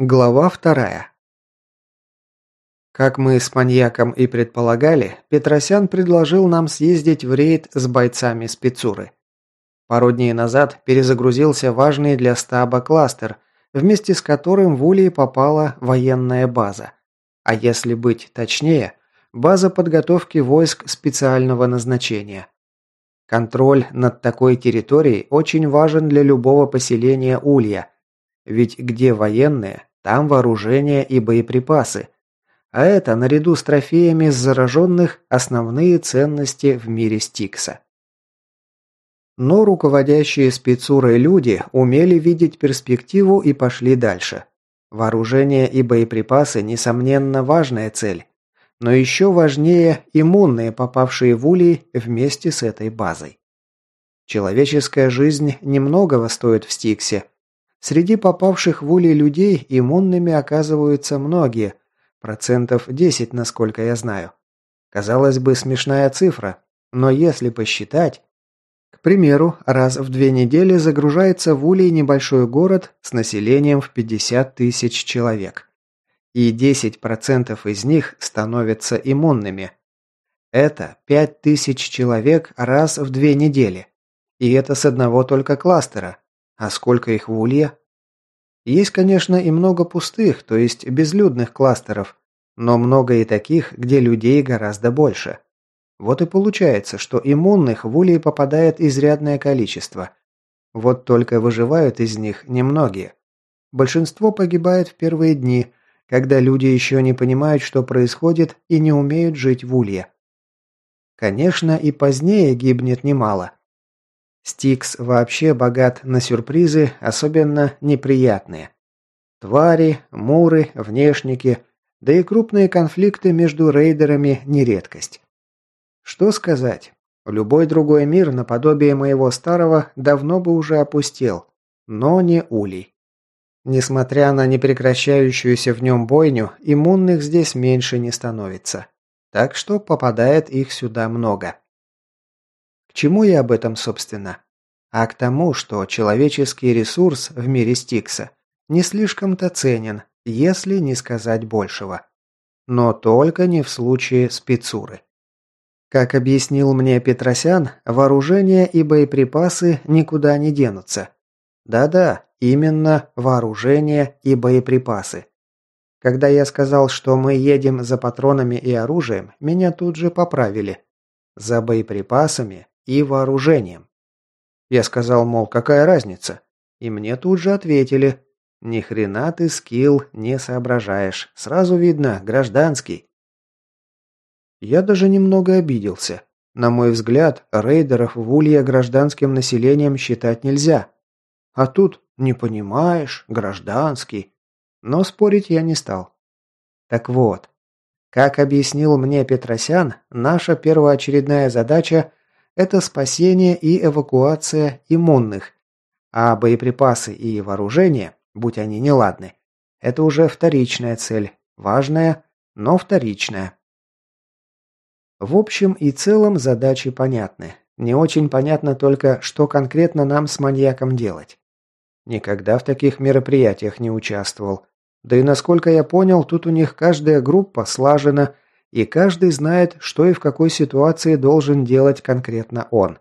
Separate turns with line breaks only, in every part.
Глава вторая. Как мы с маньяком и предполагали, Петросян предложил нам съездить в рейд с бойцами спецуры. Пару дней назад перезагрузился важный для стаба кластер, вместе с которым в Улей попала военная база. А если быть точнее, база подготовки войск специального назначения. Контроль над такой территорией очень важен для любого поселения Улья, ведь где военные, там вооружение и боеприпасы. А это, наряду с трофеями с зараженных, основные ценности в мире Стикса. Но руководящие спецурой люди умели видеть перспективу и пошли дальше. Вооружение и боеприпасы, несомненно, важная цель. Но еще важнее иммунные, попавшие в улей вместе с этой базой. Человеческая жизнь немногого стоит в Стиксе, Среди попавших в улей людей иммунными оказываются многие, процентов 10, насколько я знаю. Казалось бы, смешная цифра, но если посчитать... К примеру, раз в две недели загружается в улей небольшой город с населением в 50 тысяч человек. И 10% из них становятся иммунными. Это 5 тысяч человек раз в две недели. И это с одного только кластера. А сколько их в Улье? Есть, конечно, и много пустых, то есть безлюдных кластеров, но много и таких, где людей гораздо больше. Вот и получается, что иммунных в Улье попадает изрядное количество. Вот только выживают из них немногие. Большинство погибает в первые дни, когда люди еще не понимают, что происходит и не умеют жить в Улье. Конечно, и позднее гибнет немало. Стикс вообще богат на сюрпризы, особенно неприятные. Твари, муры, внешники, да и крупные конфликты между рейдерами не редкость. Что сказать? Любой другой мир, наподобие моего старого, давно бы уже опустел. Но не Улей. Несмотря на непрекращающуюся в нем бойню, иммунных здесь меньше не становится. Так что попадает их сюда много чему я об этом, собственно? А к тому, что человеческий ресурс в мире Стикса не слишком-то ценен, если не сказать большего. Но только не в случае спецуры. Как объяснил мне Петросян, вооружение и боеприпасы никуда не денутся. Да-да, именно вооружение и боеприпасы. Когда я сказал, что мы едем за патронами и оружием, меня тут же поправили. За боеприпасами и вооружением. Я сказал, мол, какая разница? И мне тут же ответили, ни хрена ты скилл не соображаешь, сразу видно, гражданский. Я даже немного обиделся. На мой взгляд, рейдеров в Улье гражданским населением считать нельзя. А тут, не понимаешь, гражданский. Но спорить я не стал. Так вот, как объяснил мне Петросян, наша первоочередная задача это спасение и эвакуация иммунных, а боеприпасы и вооружение, будь они неладны, это уже вторичная цель, важная, но вторичная. В общем и целом задачи понятны. Не очень понятно только, что конкретно нам с маньяком делать. Никогда в таких мероприятиях не участвовал. Да и насколько я понял, тут у них каждая группа слажена – и каждый знает, что и в какой ситуации должен делать конкретно он.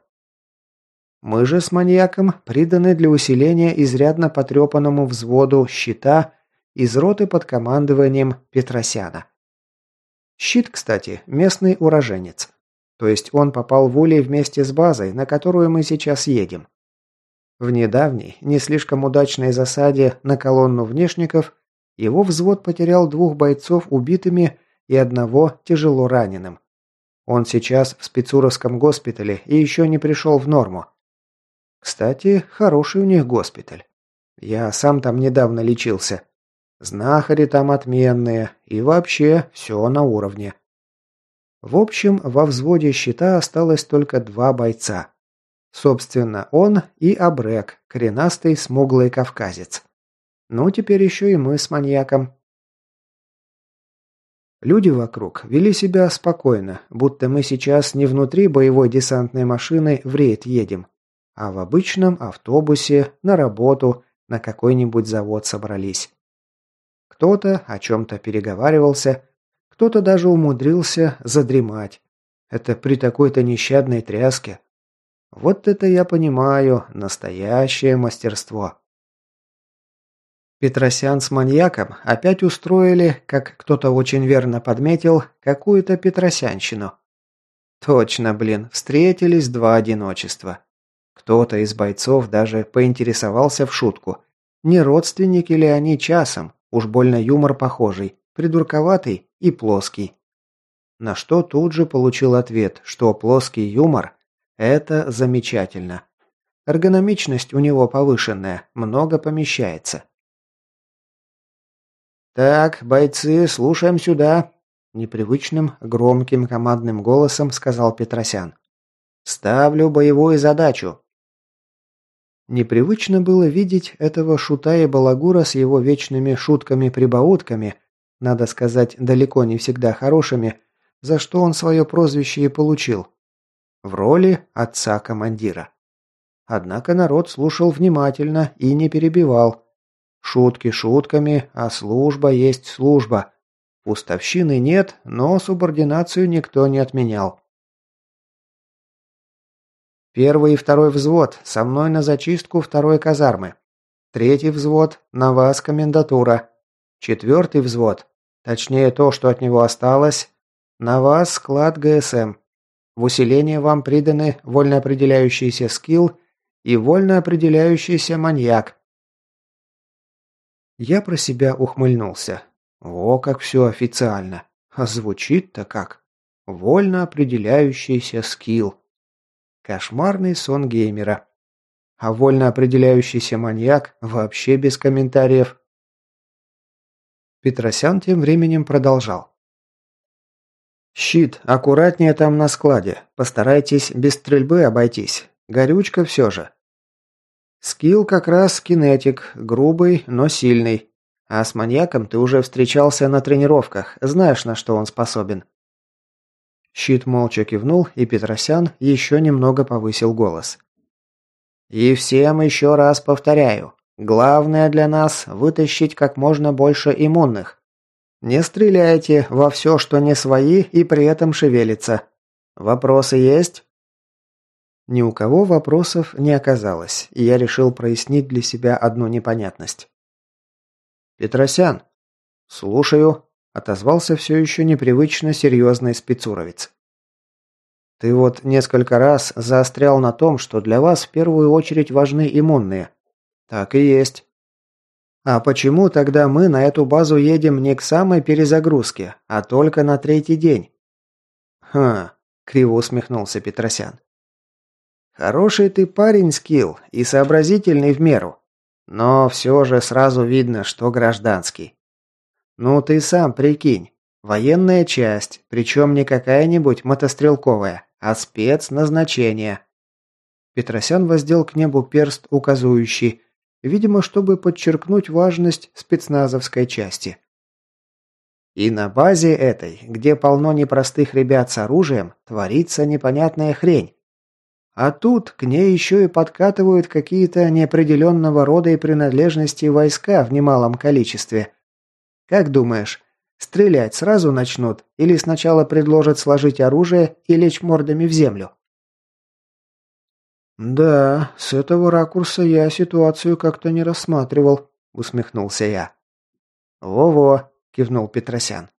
Мы же с маньяком приданы для усиления изрядно потрепанному взводу щита из роты под командованием Петросяна. Щит, кстати, местный уроженец. То есть он попал в улей вместе с базой, на которую мы сейчас едем. В недавней, не слишком удачной засаде на колонну внешников его взвод потерял двух бойцов убитыми и одного тяжело раненым. Он сейчас в спецуровском госпитале и еще не пришел в норму. Кстати, хороший у них госпиталь. Я сам там недавно лечился. Знахари там отменные, и вообще все на уровне. В общем, во взводе щита осталось только два бойца. Собственно, он и Абрек, коренастый смуглый кавказец. Ну, теперь еще и мы с маньяком. Люди вокруг вели себя спокойно, будто мы сейчас не внутри боевой десантной машины в рейд едем, а в обычном автобусе, на работу, на какой-нибудь завод собрались. Кто-то о чем-то переговаривался, кто-то даже умудрился задремать. Это при такой-то нещадной тряске. Вот это я понимаю, настоящее мастерство. Петросян с маньяком опять устроили, как кто-то очень верно подметил, какую-то петросянщину. Точно, блин, встретились два одиночества. Кто-то из бойцов даже поинтересовался в шутку, не родственники ли они часом, уж больно юмор похожий, придурковатый и плоский. На что тут же получил ответ, что плоский юмор – это замечательно. Эргономичность у него повышенная, много помещается. «Так, бойцы, слушаем сюда», – непривычным, громким командным голосом сказал Петросян. «Ставлю боевую задачу. Непривычно было видеть этого шута и балагура с его вечными шутками-прибаутками, надо сказать, далеко не всегда хорошими, за что он свое прозвище и получил. В роли отца командира. Однако народ слушал внимательно и не перебивал. Шутки шутками, а служба есть служба. Пустовщины нет, но субординацию никто не отменял. Первый и второй взвод, со мной на зачистку второй казармы. Третий взвод, на вас комендатура. Четвертый взвод, точнее то, что от него осталось, на вас склад ГСМ. В усиление вам приданы вольно определяющийся скилл и вольно определяющийся маньяк. Я про себя ухмыльнулся. О, как все официально. А звучит-то как. Вольно определяющийся скилл. Кошмарный сон геймера. А вольно определяющийся маньяк вообще без комментариев. Петросян тем временем продолжал. «Щит, аккуратнее там на складе. Постарайтесь без стрельбы обойтись. Горючка все же. Скилл как раз кинетик, грубый, но сильный. А с маньяком ты уже встречался на тренировках, знаешь, на что он способен. Щит молча кивнул, и Петросян еще немного повысил голос. «И всем еще раз повторяю. Главное для нас – вытащить как можно больше иммунных. Не стреляйте во все, что не свои и при этом шевелится. Вопросы есть?» Ни у кого вопросов не оказалось, и я решил прояснить для себя одну непонятность. «Петросян!» «Слушаю», отозвался все еще непривычно серьезный спецуровец. Ты вот несколько раз заострял на том, что для вас в первую очередь важны иммунные. Так и есть. А почему тогда мы на эту базу едем не к самой перезагрузке, а только на третий день? Хм, криво усмехнулся Петросян. Хороший ты парень, Скилл, и сообразительный в меру. Но все же сразу видно, что гражданский. Ну ты сам прикинь. Военная часть, причем не какая-нибудь мотострелковая, а спецназначение. Петросян воздел к небу перст указующий, видимо, чтобы подчеркнуть важность спецназовской части. И на базе этой, где полно непростых ребят с оружием, творится непонятная хрень. А тут к ней еще и подкатывают какие-то неопределенного рода и принадлежности войска в немалом количестве – как думаешь, стрелять сразу начнут или сначала предложат сложить оружие и лечь мордами в землю? Да, с этого ракурса я ситуацию как-то не рассматривал, усмехнулся я. Во-во, кивнул Петросян.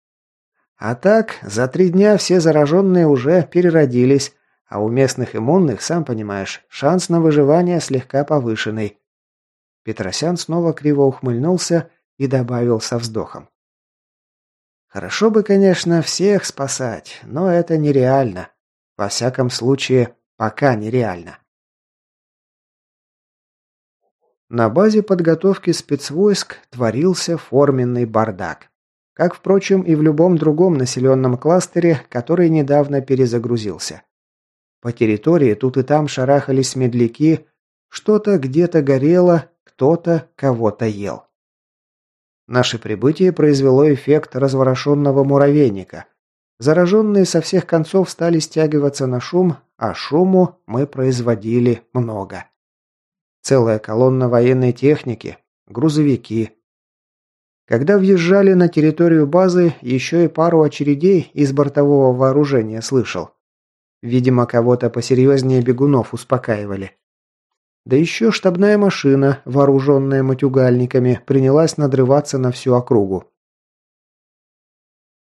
А так, за три дня все зараженные уже переродились, а у местных иммунных, сам понимаешь, шанс на выживание слегка повышенный. Петросян снова криво ухмыльнулся и добавил со вздохом. Хорошо бы, конечно, всех спасать, но это нереально. Во всяком случае, пока нереально. На базе подготовки спецвойск творился форменный бардак. Как, впрочем, и в любом другом населенном кластере, который недавно перезагрузился. По территории тут и там шарахались медляки, что-то где-то горело, кто-то кого-то ел. Наше прибытие произвело эффект разворошенного муравейника. Зараженные со всех концов стали стягиваться на шум, а шуму мы производили много. Целая колонна военной техники, грузовики. Когда въезжали на территорию базы, еще и пару очередей из бортового вооружения слышал. Видимо, кого-то посерьезнее бегунов успокаивали. Да еще штабная машина, вооруженная матюгальниками, принялась надрываться на всю округу.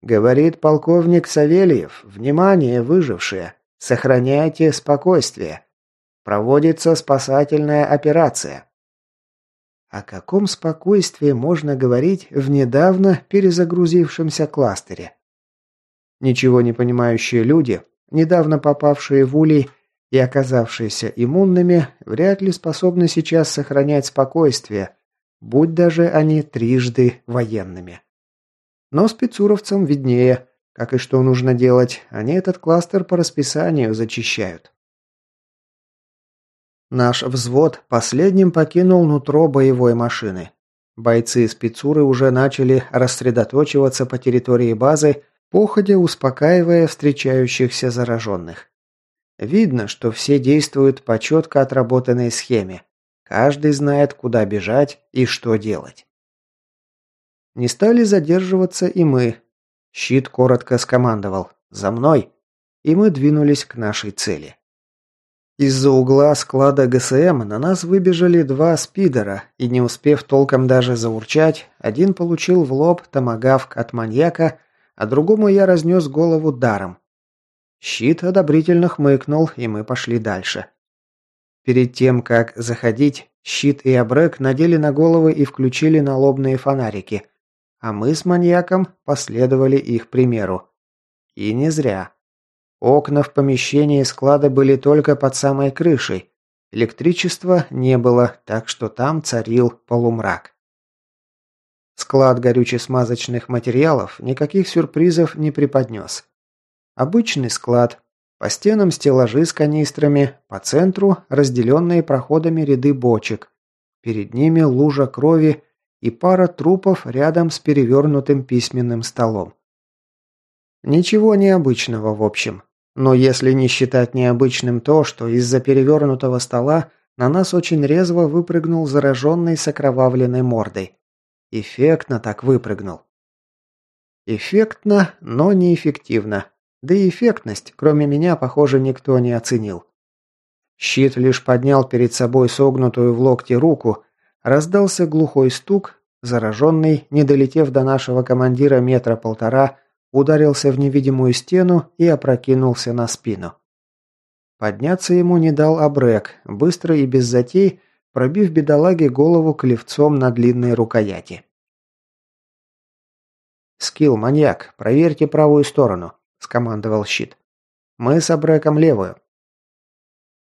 Говорит полковник Савельев, внимание, выжившие, сохраняйте спокойствие. Проводится спасательная операция. О каком спокойствии можно говорить в недавно перезагрузившемся кластере? Ничего не понимающие люди, недавно попавшие в улей и оказавшиеся иммунными, вряд ли способны сейчас сохранять спокойствие, будь даже они трижды военными. Но спецуровцам виднее, как и что нужно делать, они этот кластер по расписанию зачищают. Наш взвод последним покинул нутро боевой машины. Бойцы спецуры уже начали рассредоточиваться по территории базы, походя успокаивая встречающихся зараженных. Видно, что все действуют по четко отработанной схеме. Каждый знает, куда бежать и что делать. Не стали задерживаться и мы. Щит коротко скомандовал «За мной!» и мы двинулись к нашей цели. Из-за угла склада ГСМ на нас выбежали два спидера, и не успев толком даже заурчать, один получил в лоб томагавк от маньяка, а другому я разнес голову даром. Щит одобрительно хмыкнул, и мы пошли дальше. Перед тем, как заходить, щит и обрек надели на головы и включили налобные фонарики, а мы с маньяком последовали их примеру. И не зря. Окна в помещении склада были только под самой крышей. Электричества не было, так что там царил полумрак. Склад горюче-смазочных материалов никаких сюрпризов не преподнес. Обычный склад. По стенам стеллажи с канистрами, по центру разделенные проходами ряды бочек. Перед ними лужа крови и пара трупов рядом с перевернутым письменным столом. Ничего необычного в общем. Но если не считать необычным то, что из-за перевернутого стола на нас очень резво выпрыгнул зараженный с окровавленной мордой. Эффектно так выпрыгнул. Эффектно, но неэффективно. Да и эффектность, кроме меня, похоже, никто не оценил. Щит лишь поднял перед собой согнутую в локте руку, раздался глухой стук, зараженный, не долетев до нашего командира метра полтора, ударился в невидимую стену и опрокинулся на спину. Подняться ему не дал Абрек, быстро и без затей, пробив бедолаге голову клевцом на длинной рукояти. «Скилл, маньяк, проверьте правую сторону», – скомандовал щит. «Мы с Абреком левую».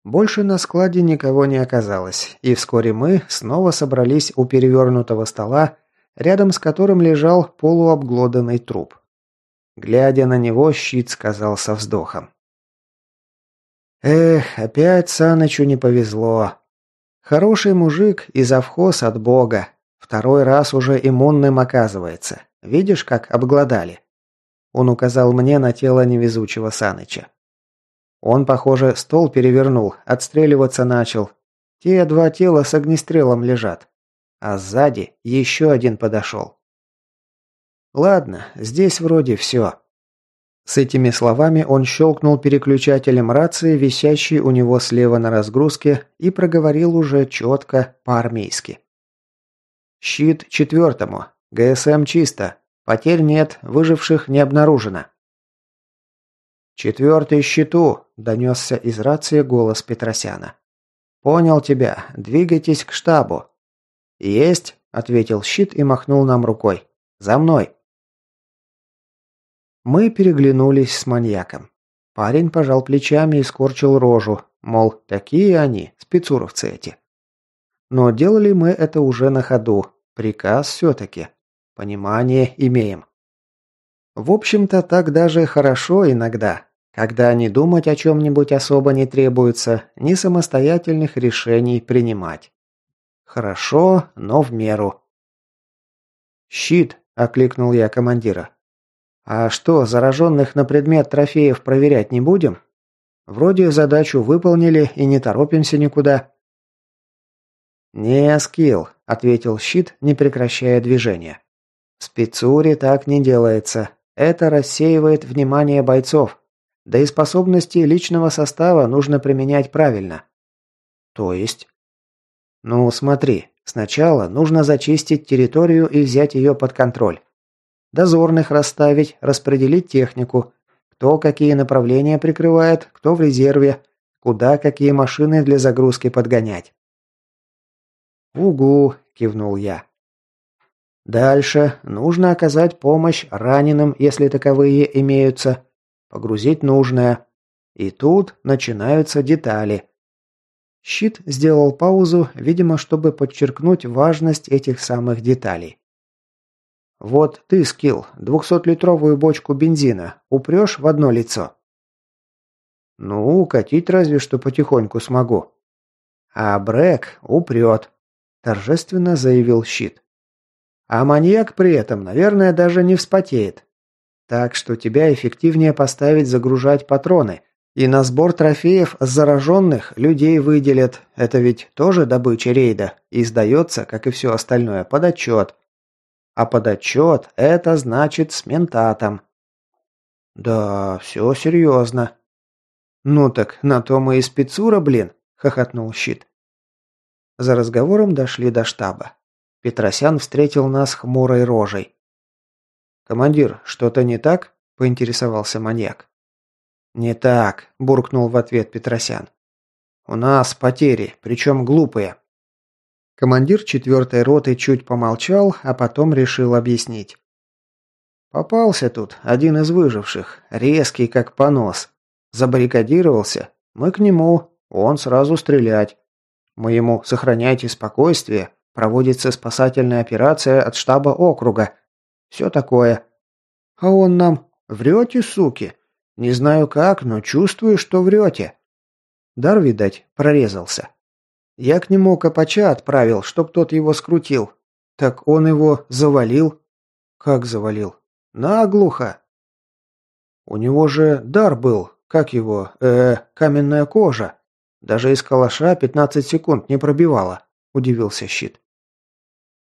Больше на складе никого не оказалось, и вскоре мы снова собрались у перевернутого стола, рядом с которым лежал полуобглоданный труп. Глядя на него, щит сказал со вздохом. «Эх, опять Санычу не повезло. Хороший мужик и завхоз от бога. Второй раз уже иммунным оказывается. Видишь, как обглодали?» Он указал мне на тело невезучего Саныча. Он, похоже, стол перевернул, отстреливаться начал. Те два тела с огнестрелом лежат. А сзади еще один подошел. Ладно, здесь вроде все. С этими словами он щелкнул переключателем рации, висящей у него слева на разгрузке, и проговорил уже четко по-армейски. «Щит четвертому. ГСМ чисто. Потерь нет, выживших не обнаружено». «Четвертый щиту», – донесся из рации голос Петросяна. «Понял тебя. Двигайтесь к штабу». «Есть», – ответил щит и махнул нам рукой. «За мной». Мы переглянулись с маньяком. Парень пожал плечами и скорчил рожу, мол, такие они, спецуровцы эти. Но делали мы это уже на ходу. Приказ все-таки. Понимание имеем. В общем-то, так даже хорошо иногда, когда не думать о чем-нибудь особо не требуется, ни самостоятельных решений принимать. Хорошо, но в меру. «Щит!» – окликнул я командира. А что, зараженных на предмет трофеев проверять не будем? Вроде задачу выполнили и не торопимся никуда. «Не, скилл», — ответил щит, не прекращая движения. В спецуре так не делается. Это рассеивает внимание бойцов. Да и способности личного состава нужно применять правильно. То есть? Ну, смотри, сначала нужно зачистить территорию и взять ее под контроль. Дозорных расставить, распределить технику, кто какие направления прикрывает, кто в резерве, куда какие машины для загрузки подгонять. «Угу», – кивнул я. «Дальше нужно оказать помощь раненым, если таковые имеются, погрузить нужное. И тут начинаются детали». Щит сделал паузу, видимо, чтобы подчеркнуть важность этих самых деталей. «Вот ты, Скилл, двухсотлитровую бочку бензина упрешь в одно лицо?» «Ну, катить разве что потихоньку смогу». «А Брэк упрет», – торжественно заявил щит. «А маньяк при этом, наверное, даже не вспотеет. Так что тебя эффективнее поставить загружать патроны, и на сбор трофеев с зараженных людей выделят. Это ведь тоже добыча рейда, и сдается, как и все остальное, под отчет. А под отчет это значит с ментатом. Да, все серьезно. Ну так, на то мы и спецура, блин, хохотнул щит. За разговором дошли до штаба. Петросян встретил нас хмурой рожей. «Командир, что-то не так?» – поинтересовался маньяк. «Не так», – буркнул в ответ Петросян. «У нас потери, причем глупые. Командир четвертой роты чуть помолчал, а потом решил объяснить. Попался тут один из выживших, резкий как понос. Забаррикадировался. Мы к нему, он сразу стрелять. Мы ему «сохраняйте спокойствие», проводится спасательная операция от штаба округа. Все такое. А он нам «врете, суки?» Не знаю как, но чувствую, что врете. Дар, видать, прорезался. Я к нему Копача отправил, чтоб тот его скрутил. Так он его завалил. Как завалил? Наглухо. У него же дар был, как его, э, каменная кожа. Даже из калаша 15 секунд не пробивала, удивился щит.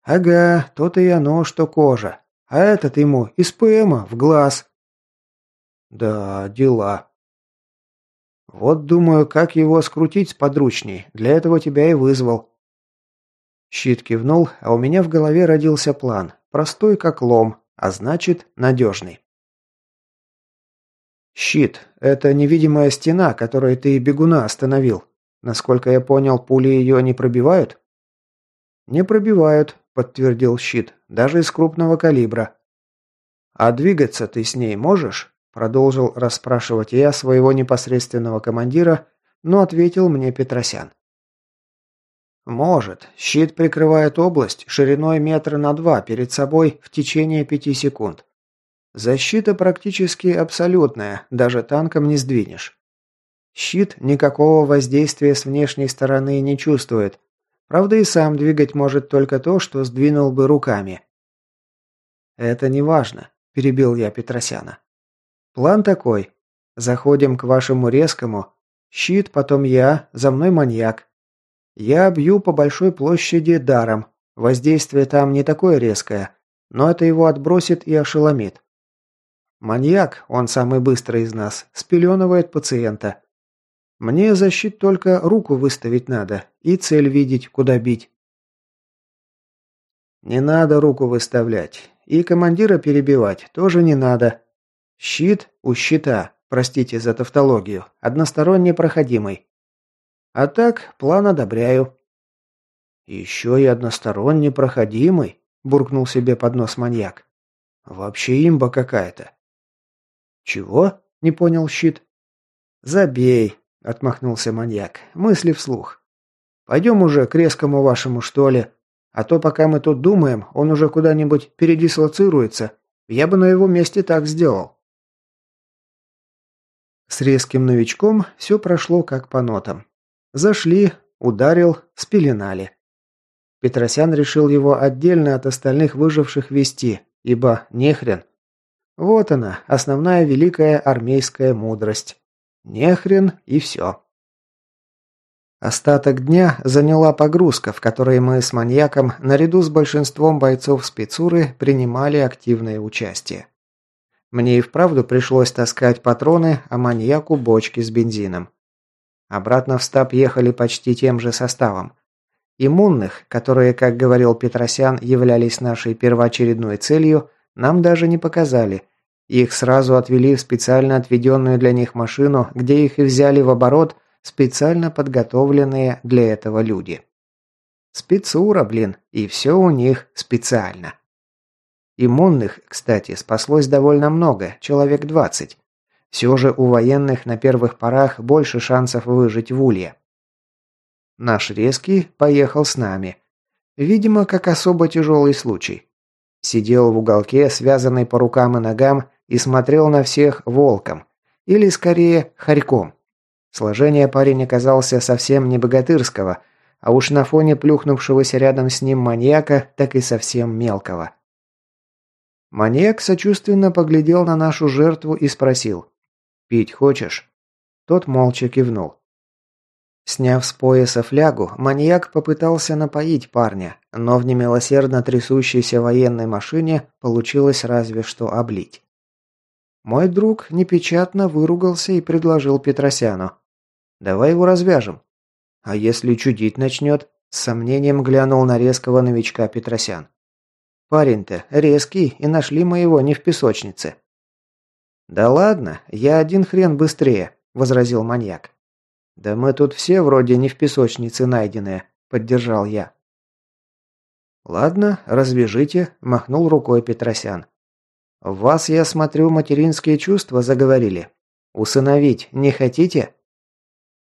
Ага, то-то и оно, что кожа. А этот ему из ПМа в глаз. Да, дела. Вот думаю, как его скрутить сподручней. Для этого тебя и вызвал. Щит кивнул, а у меня в голове родился план. Простой как лом, а значит надежный. «Щит – это невидимая стена, которой ты бегуна остановил. Насколько я понял, пули ее не пробивают?» «Не пробивают», – подтвердил щит, – «даже из крупного калибра». «А двигаться ты с ней можешь?» Продолжил расспрашивать я своего непосредственного командира, но ответил мне Петросян. «Может. Щит прикрывает область шириной метра на два перед собой в течение пяти секунд. Защита практически абсолютная, даже танком не сдвинешь. Щит никакого воздействия с внешней стороны не чувствует. Правда, и сам двигать может только то, что сдвинул бы руками. «Это не важно», – перебил я Петросяна. План такой. Заходим к вашему резкому. Щит, потом я, за мной маньяк. Я бью по большой площади даром. Воздействие там не такое резкое, но это его отбросит и ошеломит. Маньяк, он самый быстрый из нас, спеленывает пациента. Мне за щит только руку выставить надо и цель видеть, куда бить. Не надо руку выставлять. И командира перебивать тоже не надо. Щит у щита, простите за тавтологию, односторонне проходимый. А так, план одобряю. Еще и односторонне проходимый, буркнул себе под нос маньяк. Вообще имба какая-то. Чего? Не понял щит. Забей, отмахнулся маньяк. Мысли вслух. Пойдем уже к резкому вашему, что ли? А то пока мы тут думаем, он уже куда-нибудь передислоцируется. Я бы на его месте так сделал. С резким новичком все прошло как по нотам. Зашли, ударил, спеленали. Петросян решил его отдельно от остальных выживших вести, ибо нехрен. Вот она, основная великая армейская мудрость. Нехрен и все. Остаток дня заняла погрузка, в которой мы с маньяком, наряду с большинством бойцов спецуры, принимали активное участие. Мне и вправду пришлось таскать патроны, а маньяку бочки с бензином. Обратно в стаб ехали почти тем же составом. Иммунных, которые, как говорил Петросян, являлись нашей первоочередной целью, нам даже не показали. Их сразу отвели в специально отведенную для них машину, где их и взяли в оборот специально подготовленные для этого люди. Спецура, блин, и все у них специально. Иммунных, кстати, спаслось довольно много, человек 20. Все же у военных на первых порах больше шансов выжить в улье. Наш резкий поехал с нами. Видимо, как особо тяжелый случай. Сидел в уголке, связанный по рукам и ногам, и смотрел на всех волком. Или, скорее, хорьком. Сложение парень оказался совсем не богатырского, а уж на фоне плюхнувшегося рядом с ним маньяка, так и совсем мелкого. Маньяк сочувственно поглядел на нашу жертву и спросил. «Пить хочешь?» Тот молча кивнул. Сняв с пояса флягу, маньяк попытался напоить парня, но в немилосердно трясущейся военной машине получилось разве что облить. Мой друг непечатно выругался и предложил Петросяну. Давай его развяжем. А если чудить начнет? С сомнением глянул на резкого новичка Петросян. Парень-то резкий, и нашли мы его не в песочнице. Да ладно, я один хрен быстрее, возразил маньяк. Да мы тут все вроде не в песочнице найденные, поддержал я. Ладно, развяжите, махнул рукой Петросян. В вас, я смотрю, материнские чувства заговорили. Усыновить не хотите?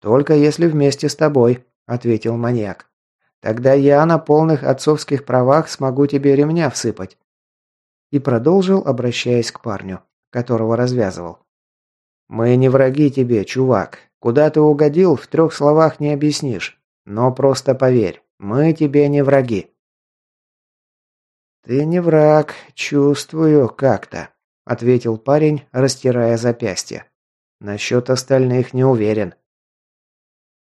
«Только если вместе с тобой», – ответил маньяк. «Тогда я на полных отцовских правах смогу тебе ремня всыпать». И продолжил, обращаясь к парню, которого развязывал. «Мы не враги тебе, чувак. Куда ты угодил, в трех словах не объяснишь. Но просто поверь, мы тебе не враги». «Ты не враг, чувствую как-то», – ответил парень, растирая запястье. «Насчет остальных не уверен».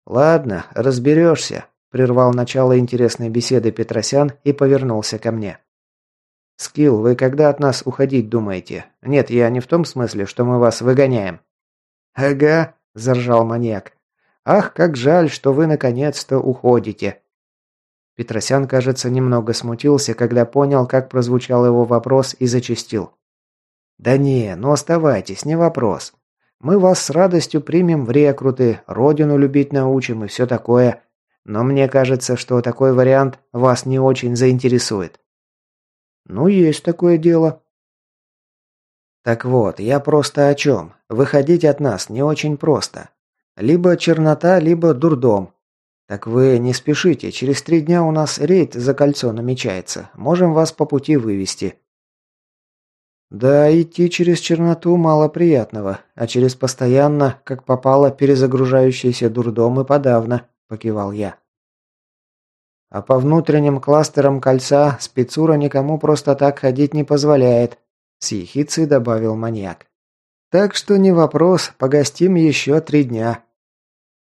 «Ладно, разберешься», – прервал начало интересной беседы Петросян и повернулся ко мне. «Скилл, вы когда от нас уходить думаете? Нет, я не в том смысле, что мы вас выгоняем». «Ага», – заржал маньяк. «Ах, как жаль, что вы наконец-то уходите». Петросян, кажется, немного смутился, когда понял, как прозвучал его вопрос и зачастил. «Да не, ну оставайтесь, не вопрос. Мы вас с радостью примем в рекруты, родину любить научим и все такое. Но мне кажется, что такой вариант вас не очень заинтересует. Ну, есть такое дело. Так вот, я просто о чем. Выходить от нас не очень просто. Либо чернота, либо дурдом. Так вы не спешите, через три дня у нас рейд за кольцо намечается. Можем вас по пути вывести. Да, идти через черноту мало приятного, а через постоянно, как попало, перезагружающийся дурдом и подавно, покивал я. А по внутренним кластерам кольца спецура никому просто так ходить не позволяет, с ехицей добавил маньяк. Так что не вопрос, погостим еще три дня.